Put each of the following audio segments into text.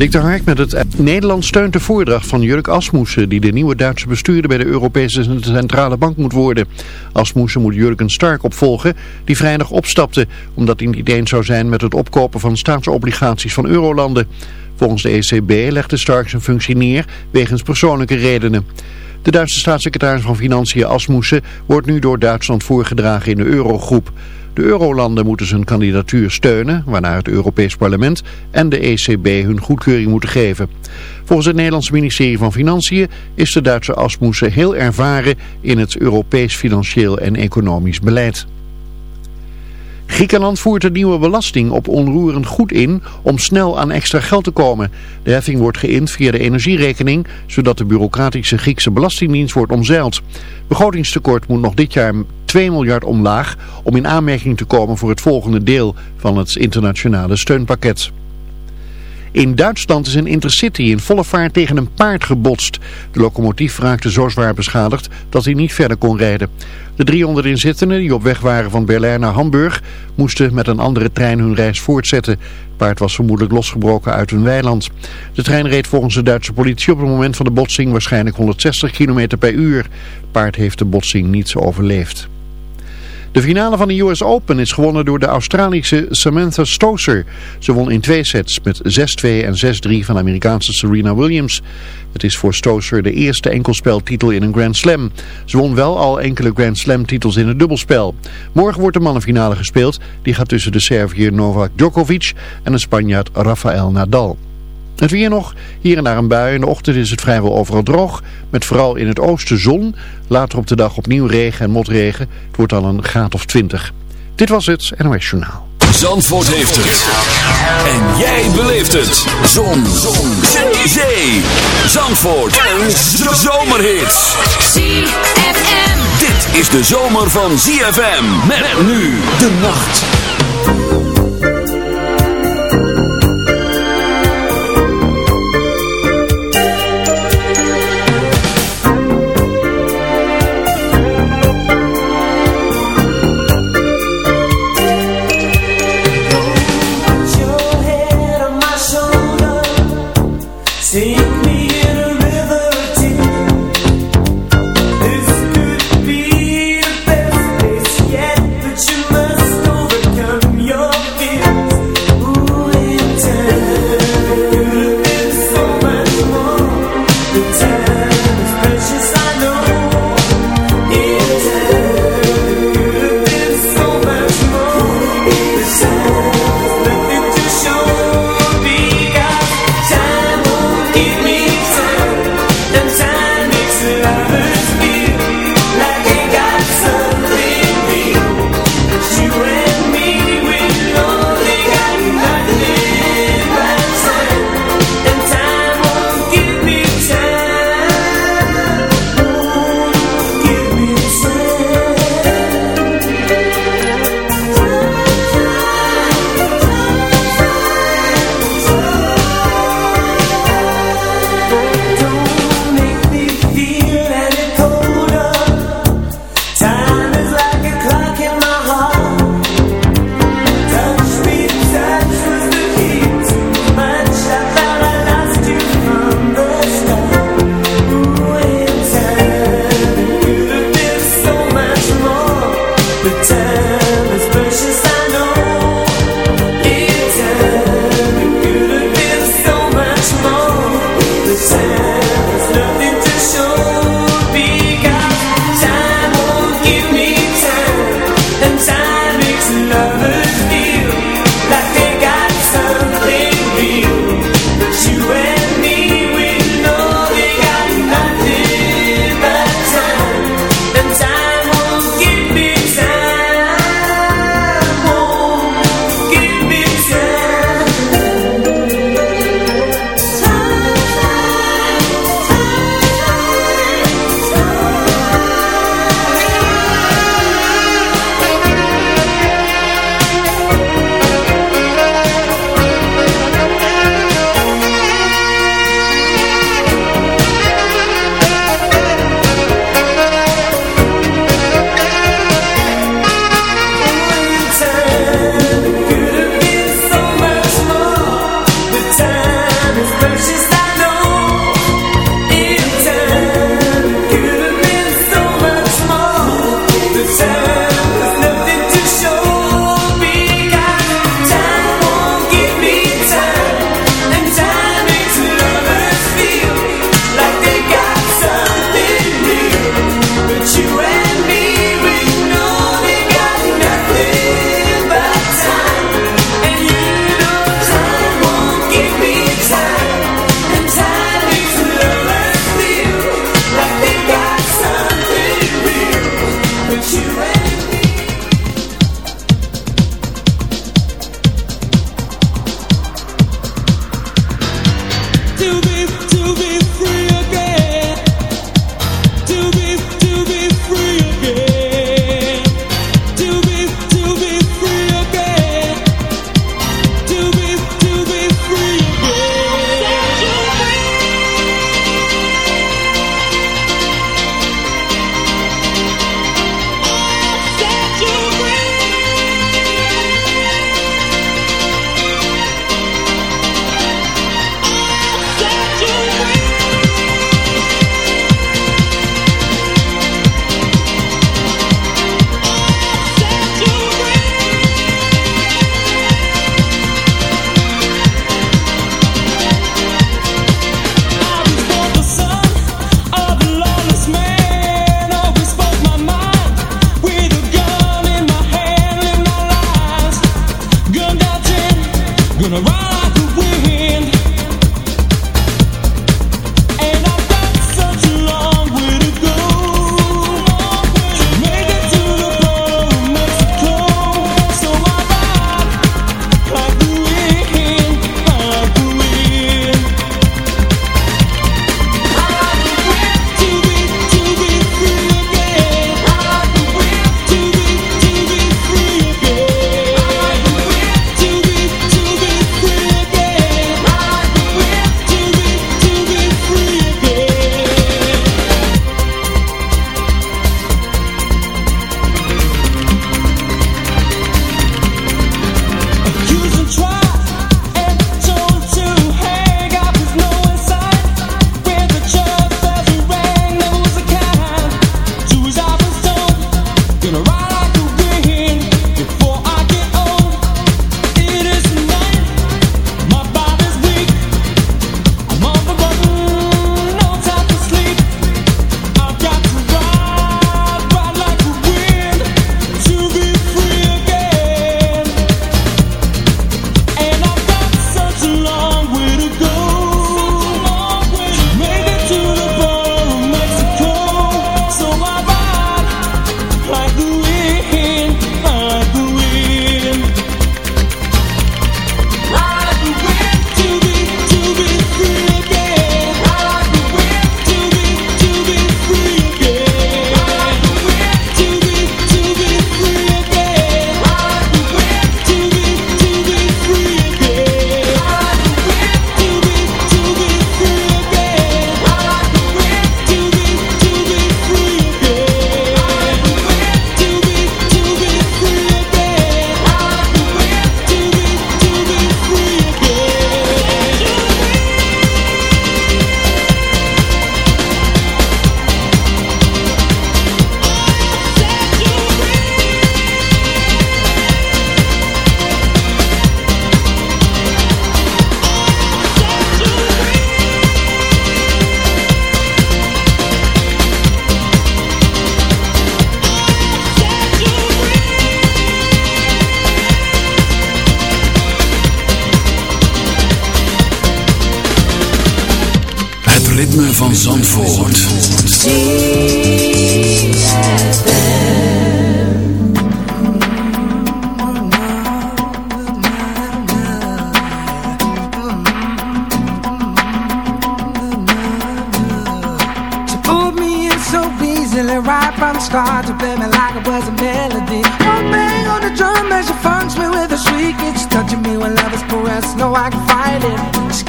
Dick de met het Nederland steunt de voordracht van Jurk Asmussen die de nieuwe Duitse bestuurder bij de Europese Centrale Bank moet worden. Asmussen moet Jurgen Stark opvolgen die vrijdag opstapte omdat hij niet eens zou zijn met het opkopen van staatsobligaties van eurolanden. Volgens de ECB legde Stark zijn functie neer wegens persoonlijke redenen. De Duitse staatssecretaris van Financiën Asmussen wordt nu door Duitsland voorgedragen in de eurogroep. De eurolanden moeten zijn kandidatuur steunen, waarna het Europees Parlement en de ECB hun goedkeuring moeten geven. Volgens het Nederlandse ministerie van Financiën is de Duitse Asmussen heel ervaren in het Europees financieel en economisch beleid. Griekenland voert een nieuwe belasting op onroerend goed in om snel aan extra geld te komen. De heffing wordt geïnd via de energierekening, zodat de bureaucratische Griekse belastingdienst wordt omzeild. Begrotingstekort moet nog dit jaar 2 miljard omlaag om in aanmerking te komen voor het volgende deel van het internationale steunpakket. In Duitsland is een intercity in volle vaart tegen een paard gebotst. De locomotief raakte zo zwaar beschadigd dat hij niet verder kon rijden. De 300 inzittenden die op weg waren van Berlijn naar Hamburg moesten met een andere trein hun reis voortzetten. Het paard was vermoedelijk losgebroken uit een weiland. De trein reed volgens de Duitse politie op het moment van de botsing waarschijnlijk 160 km per uur. Het paard heeft de botsing niet overleefd. De finale van de US Open is gewonnen door de Australische Samantha Stosur. Ze won in twee sets met 6-2 en 6-3 van de Amerikaanse Serena Williams. Het is voor Stosur de eerste enkelspeltitel in een Grand Slam. Ze won wel al enkele Grand Slam titels in het dubbelspel. Morgen wordt de mannenfinale gespeeld. Die gaat tussen de Serviër Novak Djokovic en de Spanjaard Rafael Nadal. Het weer nog, hier en daar een bui. In de ochtend is het vrijwel overal droog, met vooral in het oosten zon. Later op de dag opnieuw regen en motregen. Het wordt dan een graad of 20. Dit was het NOS Journaal. Zandvoort heeft het. En jij beleeft het. Zon. zon. Zee. Zandvoort. Een zomerhit. ZFM. Dit is de zomer van ZFM. Met nu de nacht.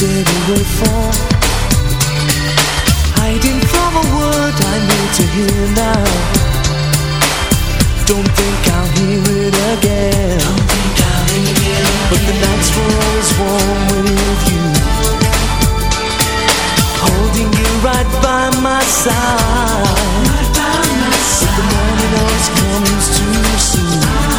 didn't wait for Hiding from a word I need to hear now. Don't think I'll hear it again. Don't think I'll hear it. But the nights were always warm with you. Holding you right by my side, right by my side. But the morning always comes too soon.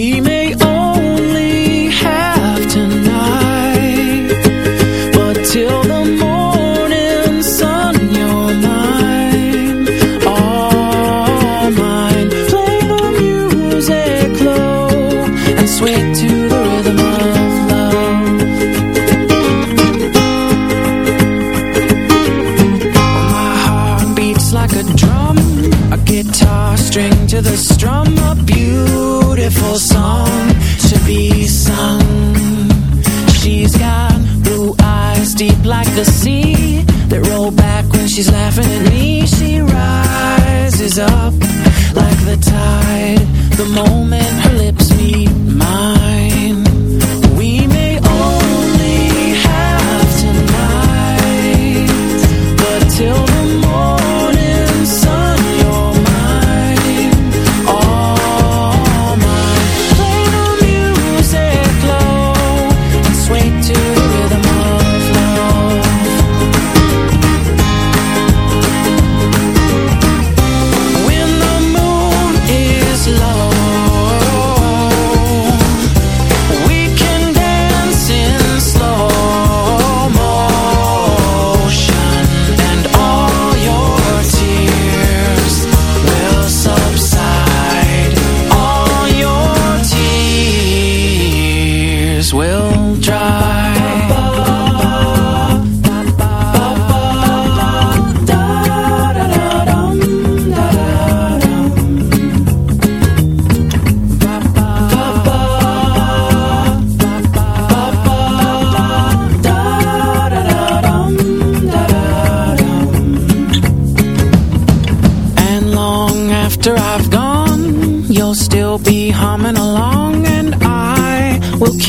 Dime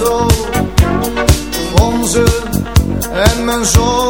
Auto. Onze en mijn zonnebril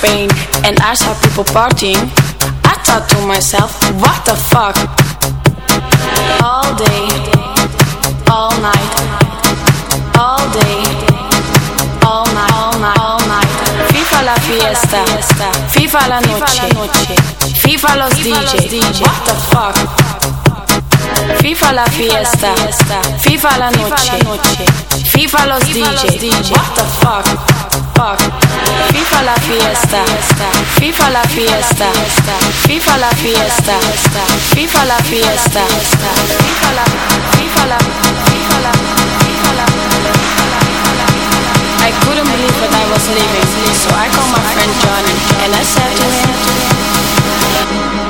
Spain and I saw people partying, I thought to myself, what the fuck? All day, all night, all day, all night, all night, all night. Viva la fiesta, viva la noche, viva los DJ. What the fuck? FIFA la fiesta, FIFA la noche, FIFA los DJ, what the fuck. FIFA la fiesta, FIFA la fiesta, FIFA la fiesta, FIFA la fiesta, FIFA la, FIFA la, FIFA la, FIFA. I couldn't believe that I was leaving, so I called my friend John and I said to him.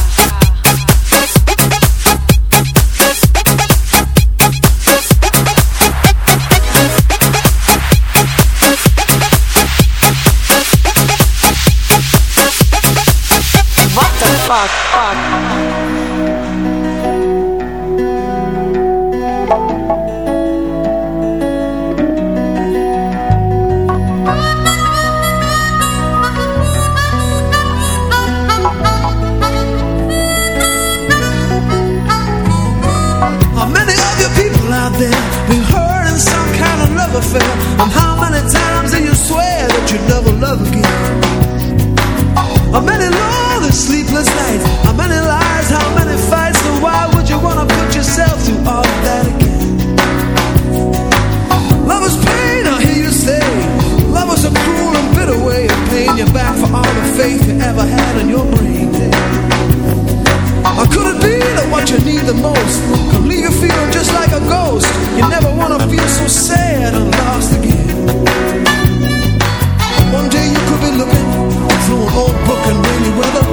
fuck, fuck. all the faith you ever had in your brain. Or could it be that what you need the most could leave you feeling just like a ghost? You never want to feel so sad and lost again. One day you could be looking through an old book in rainy weather.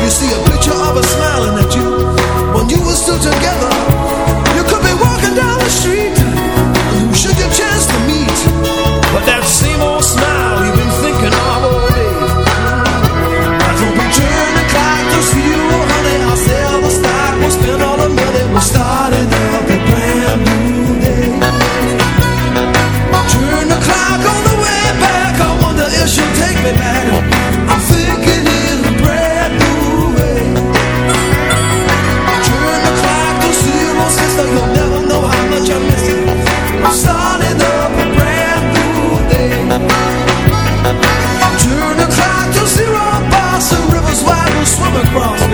You see a picture of us smiling at you when you were still together. You could be walking down the street, you should get chance to meet, but that same old come across.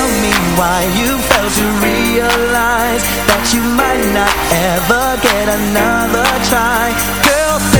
tell me why you failed to realize That you might not ever get another try. Girl,